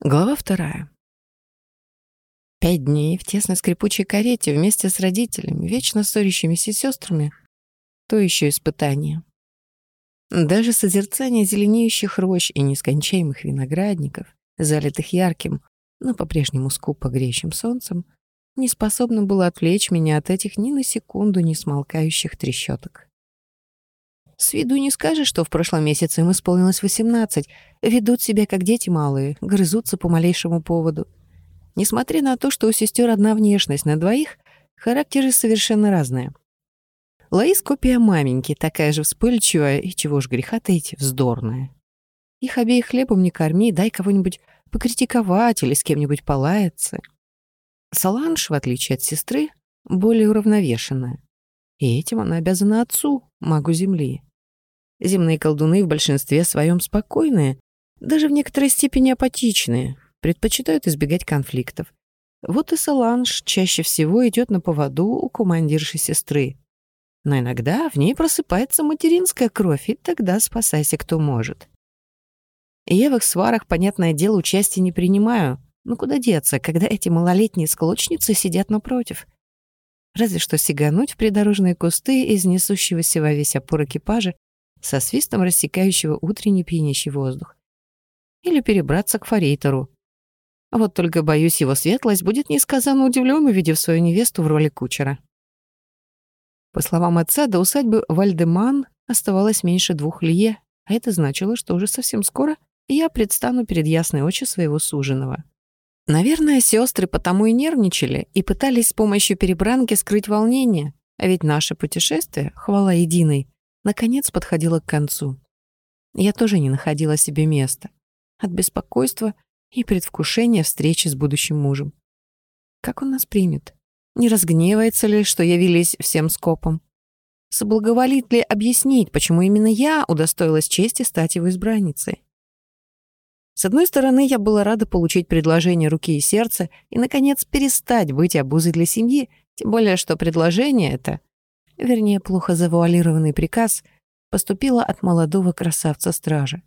Глава вторая. Пять дней в тесной скрипучей карете вместе с родителями, вечно ссорящимися сестрами — то еще испытание. Даже созерцание зеленеющих рощ и нескончаемых виноградников, залитых ярким, но по-прежнему скупо греющим солнцем, не способно было отвлечь меня от этих ни на секунду не смолкающих трещоток. С виду не скажешь, что в прошлом месяце им исполнилось 18. Ведут себя как дети малые, грызутся по малейшему поводу. Несмотря на то, что у сестер одна внешность на двоих, характеры совершенно разные. Лаис — копия маменьки, такая же вспыльчивая и, чего ж греха таить, вздорная. Их обеих хлебом не корми, дай кого-нибудь покритиковать или с кем-нибудь полаяться. Саланж, в отличие от сестры, более уравновешенная. И этим она обязана отцу, магу Земли. Земные колдуны в большинстве своем спокойные, даже в некоторой степени апатичные, предпочитают избегать конфликтов. Вот и Саланж чаще всего идет на поводу у командирши сестры. Но иногда в ней просыпается материнская кровь, и тогда спасайся, кто может. я в их сварах, понятное дело, участия не принимаю. Ну куда деться, когда эти малолетние склочницы сидят напротив? Разве что сигануть в придорожные кусты из несущегося во весь опор экипажа со свистом рассекающего утренний пьянящий воздух. Или перебраться к форейтеру. Вот только, боюсь, его светлость будет несказанно удивлен, увидев свою невесту в роли кучера. По словам отца, до усадьбы Вальдеман оставалось меньше двух лье, а это значило, что уже совсем скоро я предстану перед ясной очи своего суженого. Наверное, сестры потому и нервничали и пытались с помощью перебранки скрыть волнение, а ведь наше путешествие, хвала единой, наконец подходила к концу. Я тоже не находила себе места. От беспокойства и предвкушения встречи с будущим мужем. Как он нас примет? Не разгневается ли, что явились всем скопом? Соблаговолит ли объяснить, почему именно я удостоилась чести стать его избранницей? С одной стороны, я была рада получить предложение руки и сердца и, наконец, перестать быть обузой для семьи, тем более, что предложение это вернее, плохо завуалированный приказ, поступила от молодого красавца-стража.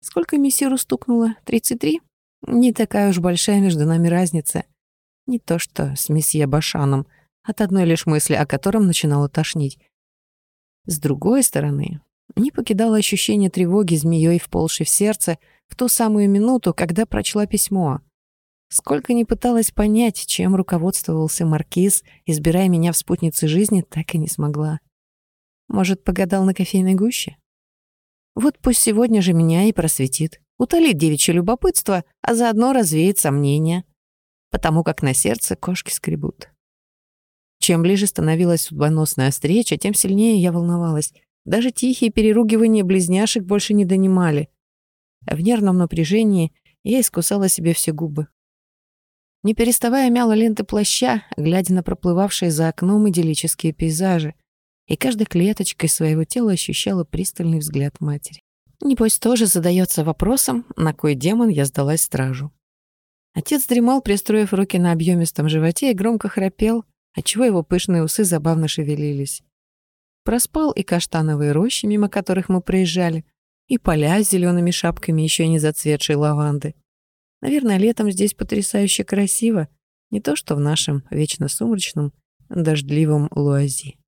Сколько мессиру стукнуло? 33? Не такая уж большая между нами разница. Не то что с месье Башаном, от одной лишь мысли о котором начинало тошнить. С другой стороны, не покидало ощущение тревоги змеей вползшей в сердце в ту самую минуту, когда прочла письмо — Сколько ни пыталась понять, чем руководствовался Маркиз, избирая меня в спутнице жизни, так и не смогла. Может, погадал на кофейной гуще? Вот пусть сегодня же меня и просветит. Утолит девичье любопытство, а заодно развеет сомнения. Потому как на сердце кошки скребут. Чем ближе становилась судьбоносная встреча, тем сильнее я волновалась. Даже тихие переругивания близняшек больше не донимали. А в нервном напряжении я искусала себе все губы. Не переставая мяла ленты плаща, глядя на проплывавшие за окном идиллические пейзажи, и каждой клеточкой своего тела ощущала пристальный взгляд матери. Небось, тоже задается вопросом, на кой демон я сдалась стражу. Отец дремал, пристроив руки на объемистом животе и громко храпел, отчего его пышные усы забавно шевелились. Проспал и каштановые рощи, мимо которых мы проезжали, и поля с зелеными шапками еще не зацветшей лаванды. Наверное, летом здесь потрясающе красиво, не то что в нашем вечно сумрачном, дождливом Луази.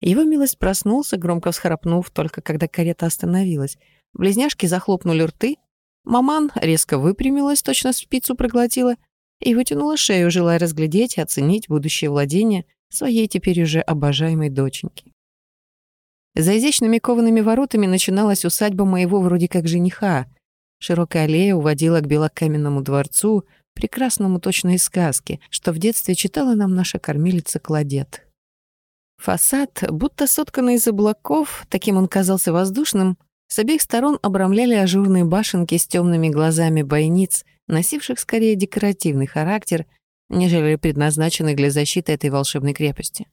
Его милость проснулся, громко всхрапнув, только когда карета остановилась. Близняшки захлопнули рты, маман резко выпрямилась, точно спицу проглотила, и вытянула шею, желая разглядеть и оценить будущее владение своей теперь уже обожаемой доченьки. За изящными коваными воротами начиналась усадьба моего вроде как жениха, Широкая аллея уводила к белокаменному дворцу, прекрасному точно из сказки, что в детстве читала нам наша кормилица Кладет. Фасад, будто сотканный из облаков, таким он казался воздушным, с обеих сторон обрамляли ажурные башенки с темными глазами бойниц, носивших скорее декоративный характер, нежели предназначенный для защиты этой волшебной крепости.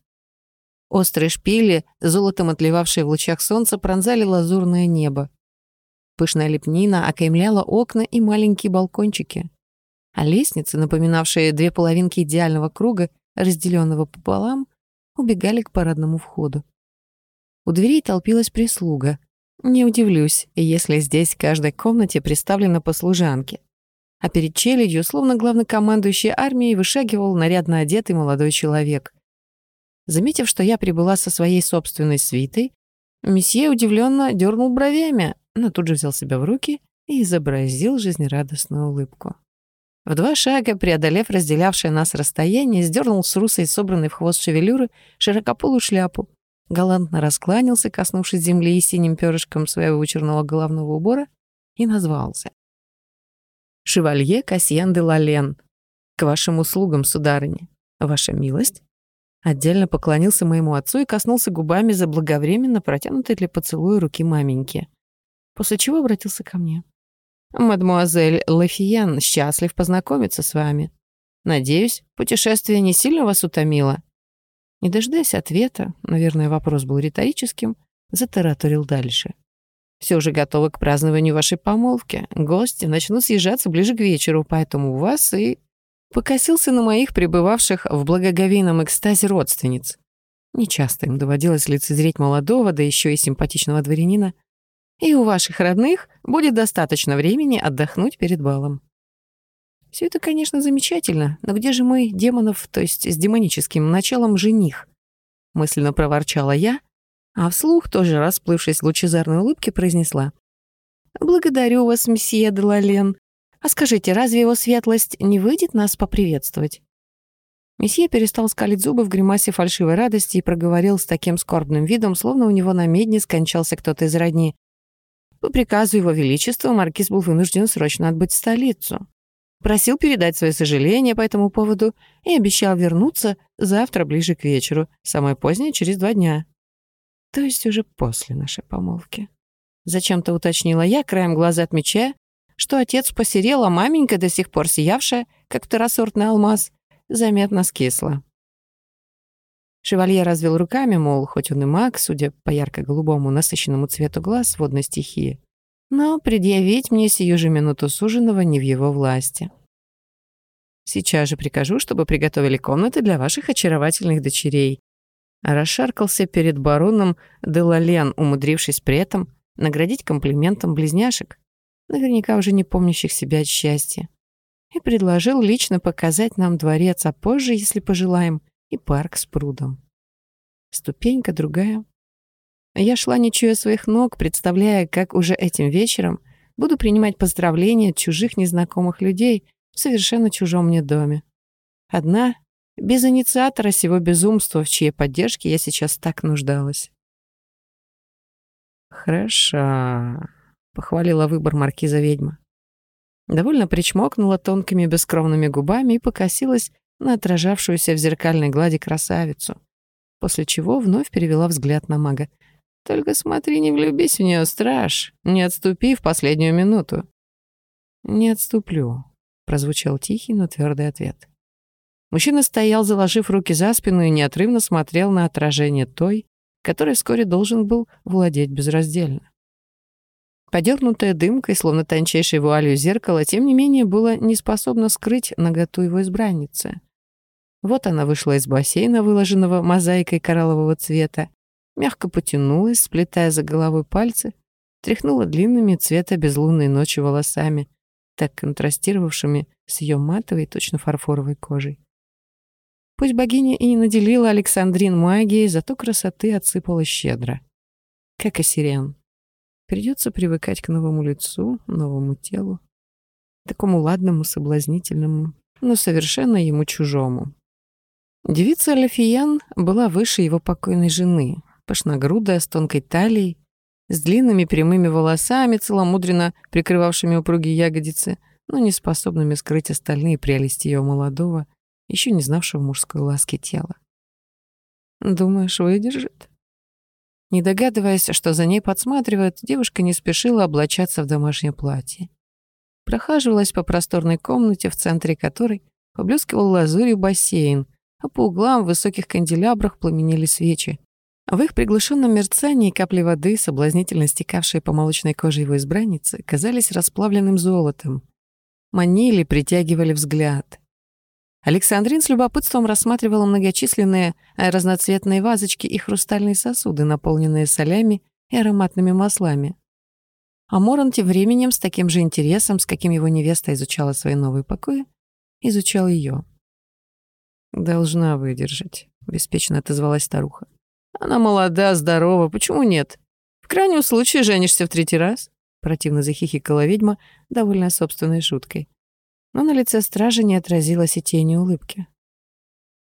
Острые шпили, золотом отливавшие в лучах солнца, пронзали лазурное небо. Пышная лепнина окаймляла окна и маленькие балкончики. А лестницы, напоминавшие две половинки идеального круга, разделенного пополам, убегали к парадному входу. У дверей толпилась прислуга. Не удивлюсь, если здесь в каждой комнате представлена по служанке. а перед челядью, словно главнокомандующий армией, вышагивал нарядно одетый молодой человек. Заметив, что я прибыла со своей собственной свитой, месье удивленно дернул бровями, но тут же взял себя в руки и изобразил жизнерадостную улыбку. В два шага, преодолев разделявшее нас расстояние, сдернул с русой, собранной в хвост шевелюры, широкополую шляпу, галантно раскланялся, коснувшись земли и синим перышком своего вычурного головного убора, и назвался. «Шевалье Касьен де Лален. К вашим услугам, сударыня. Ваша милость?» Отдельно поклонился моему отцу и коснулся губами заблаговременно протянутой для поцелуя руки маменьки. После чего обратился ко мне. «Мадемуазель Лафиен, счастлив познакомиться с вами. Надеюсь, путешествие не сильно вас утомило?» Не дожидаясь ответа, наверное, вопрос был риторическим, затараторил дальше. Все уже готово к празднованию вашей помолвки. Гости начнут съезжаться ближе к вечеру, поэтому у вас и...» Покосился на моих пребывавших в благоговейном экстазе родственниц. Нечасто им доводилось лицезреть молодого, да еще и симпатичного дворянина. И у ваших родных будет достаточно времени отдохнуть перед балом. Все это, конечно, замечательно, но где же мой демонов, то есть с демоническим началом жених? Мысленно проворчала я, а вслух, тоже расплывшись в лучезарной улыбке, произнесла. «Благодарю вас, месье Делален. А скажите, разве его светлость не выйдет нас поприветствовать?» Месье перестал скалить зубы в гримасе фальшивой радости и проговорил с таким скорбным видом, словно у него на медне скончался кто-то из родни. По приказу его величества маркиз был вынужден срочно отбыть в столицу. Просил передать свои сожаления по этому поводу и обещал вернуться завтра ближе к вечеру, самое позднее через два дня. То есть уже после нашей помолвки. Зачем-то уточнила я, краем глаза отмечая, что отец посерел, а маменька, до сих пор сиявшая, как второсортный алмаз, заметно скисла. Шевалье развел руками, мол, хоть он и маг, судя по ярко-голубому насыщенному цвету глаз водной стихии, но предъявить мне сию же минуту суженого не в его власти. Сейчас же прикажу, чтобы приготовили комнаты для ваших очаровательных дочерей, расшаркался перед бароном Делален, умудрившись при этом наградить комплиментом близняшек, наверняка уже не помнящих себя от счастья, и предложил лично показать нам дворец, а позже, если пожелаем, и парк с прудом. Ступенька другая. Я шла, не чуя своих ног, представляя, как уже этим вечером буду принимать поздравления от чужих незнакомых людей в совершенно чужом мне доме. Одна без инициатора сего безумства, в чьей поддержке я сейчас так нуждалась. «Хороша», — похвалила выбор маркиза ведьма. Довольно причмокнула тонкими бескровными губами и покосилась на отражавшуюся в зеркальной глади красавицу, после чего вновь перевела взгляд на мага. «Только смотри, не влюбись в нее, страж, не отступи в последнюю минуту». «Не отступлю», — прозвучал тихий, но твердый ответ. Мужчина стоял, заложив руки за спину и неотрывно смотрел на отражение той, который вскоре должен был владеть безраздельно. Подернутая дымкой, словно тончайшей вуалью зеркало, тем не менее, было не способно скрыть наготу его избранницы. Вот она вышла из бассейна, выложенного мозаикой кораллового цвета, мягко потянулась, сплетая за головой пальцы, тряхнула длинными цвета безлунной ночи волосами, так контрастировавшими с ее матовой, точно фарфоровой кожей. Пусть богиня и не наделила Александрин магией, зато красоты отсыпала щедро. Как и сирен. Придется привыкать к новому лицу, новому телу. Такому ладному, соблазнительному, но совершенно ему чужому. Девица Лафиян была выше его покойной жены, пышногрудая, с тонкой талией, с длинными прямыми волосами, целомудренно прикрывавшими упругие ягодицы, но не способными скрыть остальные прелести ее молодого, еще не знавшего мужской ласки тела. «Думаешь, выдержит?» Не догадываясь, что за ней подсматривают, девушка не спешила облачаться в домашнее платье. Прохаживалась по просторной комнате, в центре которой поблескивал лазурью бассейн, а по углам в высоких канделябрах пламенели свечи. В их приглушенном мерцании капли воды, соблазнительно стекавшие по молочной коже его избранницы, казались расплавленным золотом. Манили, притягивали взгляд. Александрин с любопытством рассматривала многочисленные разноцветные вазочки и хрустальные сосуды, наполненные солями и ароматными маслами. А Моран тем временем с таким же интересом, с каким его невеста изучала свои новые покои, изучал ее. «Должна выдержать», — беспечно отозвалась старуха. «Она молода, здорова, почему нет? В крайнем случае женишься в третий раз?» Противно захихикала ведьма, довольная собственной шуткой. Но на лице стражи не отразилось и тени улыбки.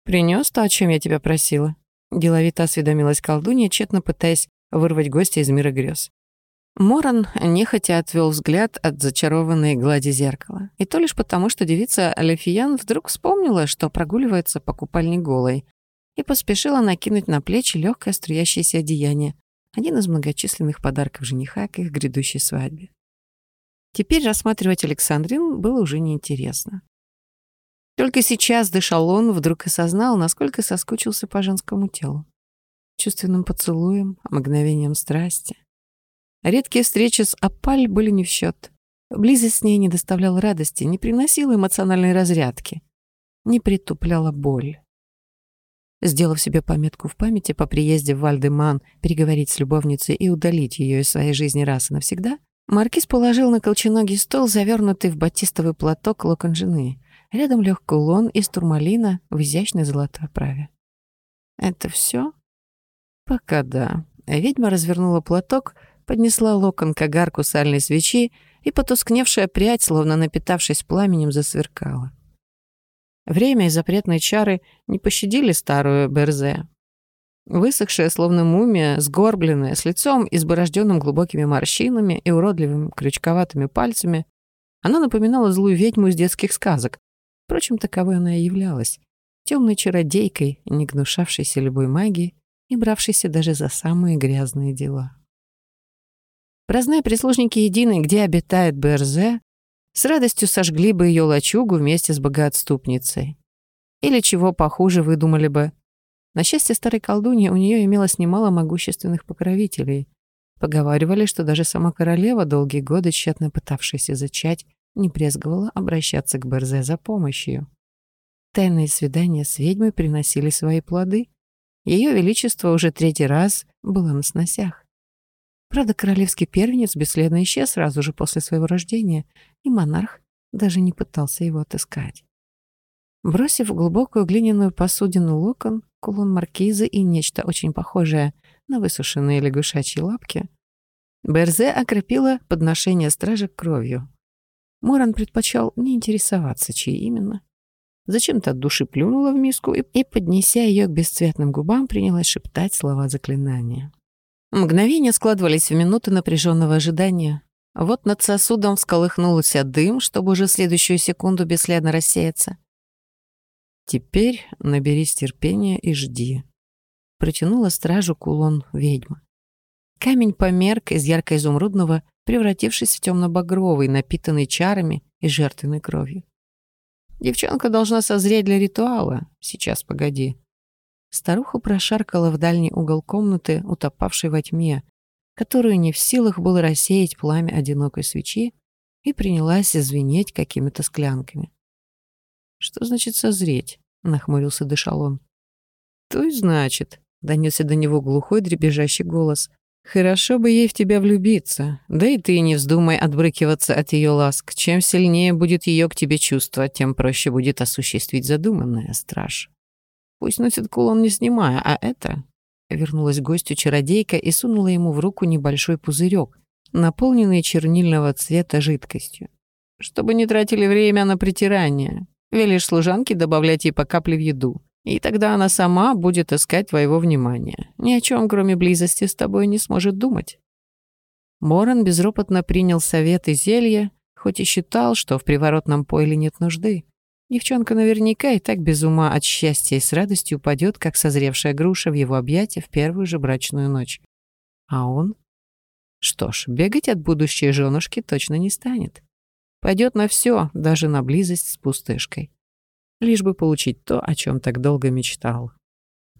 «Принёс то, о чем я тебя просила?» Деловито осведомилась колдунья, тщетно пытаясь вырвать гостя из мира грез. Моран нехотя отвел взгляд от зачарованной глади зеркала. И то лишь потому, что девица Алефиян вдруг вспомнила, что прогуливается по купальне голой, и поспешила накинуть на плечи легкое струящееся одеяние, один из многочисленных подарков жениха к их грядущей свадьбе. Теперь рассматривать Александрин было уже неинтересно. Только сейчас дышал он, вдруг осознал, насколько соскучился по женскому телу. Чувственным поцелуем, мгновением страсти — Редкие встречи с Апаль были не в счет. Близость с ней не доставляла радости, не приносила эмоциональной разрядки, не притупляла боль. Сделав себе пометку в памяти по приезде в Вальдеман переговорить с любовницей и удалить ее из своей жизни раз и навсегда, Маркиз положил на колченогий стол завернутый в батистовый платок локон жены. Рядом лег кулон из турмалина в изящной золотой оправе. «Это все? «Пока да». Ведьма развернула платок — поднесла локон к огарку сальной свечи, и потускневшая прядь, словно напитавшись пламенем, засверкала. Время и запретные чары не пощадили старую Берзе. Высохшая, словно мумия, сгорбленная, с лицом, изборожденным глубокими морщинами и уродливыми крючковатыми пальцами, она напоминала злую ведьму из детских сказок. Впрочем, таковой она и являлась. Темной чародейкой, не гнушавшейся любой магии и бравшейся даже за самые грязные дела. Прозная прислужники едины, где обитает БРЗ, с радостью сожгли бы ее лачугу вместе с богоотступницей. Или чего похуже выдумали бы. На счастье старой колдуньи у нее имелось немало могущественных покровителей. Поговаривали, что даже сама королева, долгие годы тщетно пытавшаяся зачать, не брезговала обращаться к Берзе за помощью. Тайные свидания с ведьмой приносили свои плоды. Ее величество уже третий раз было на сносях. Правда, королевский первенец бесследно исчез сразу же после своего рождения, и монарх даже не пытался его отыскать. Бросив глубокую глиняную посудину локон, кулон маркизы и нечто очень похожее на высушенные лягушачьи лапки, Берзе окропила подношение стражек кровью. Моран предпочел не интересоваться, чьи именно. Зачем-то от души плюнула в миску и, и, поднеся ее к бесцветным губам, принялась шептать слова заклинания. Мгновения складывались в минуты напряженного ожидания. Вот над сосудом всколыхнулся дым, чтобы уже следующую секунду бесследно рассеяться. «Теперь наберись терпения и жди», — протянула стражу кулон ведьма. Камень померк из ярко-изумрудного, превратившись в темно-багровый, напитанный чарами и жертвенной кровью. Девчонка должна созреть для ритуала. Сейчас, погоди. Старуха прошаркала в дальний угол комнаты, утопавшей во тьме, которую не в силах было рассеять пламя одинокой свечи, и принялась звенеть какими-то склянками. «Что значит созреть?» — нахмурился Дешалон. «То и значит», — донесся до него глухой дребезжащий голос. «Хорошо бы ей в тебя влюбиться, да и ты не вздумай отбрыкиваться от ее ласк. Чем сильнее будет ее к тебе чувство, тем проще будет осуществить задуманное, страж». Пусть носит кулон не снимая, а это...» Вернулась гостю чародейка и сунула ему в руку небольшой пузырек, наполненный чернильного цвета жидкостью. «Чтобы не тратили время на притирание. Велишь служанке добавлять ей по капле в еду, и тогда она сама будет искать твоего внимания. Ни о чем, кроме близости с тобой, не сможет думать». Моран безропотно принял совет и зелье, хоть и считал, что в приворотном пойле нет нужды. Девчонка наверняка и так без ума от счастья и с радостью упадет, как созревшая груша в его объятия в первую же брачную ночь. А он? Что ж, бегать от будущей женушки точно не станет. Пойдет на все, даже на близость с пустышкой. Лишь бы получить то, о чем так долго мечтал.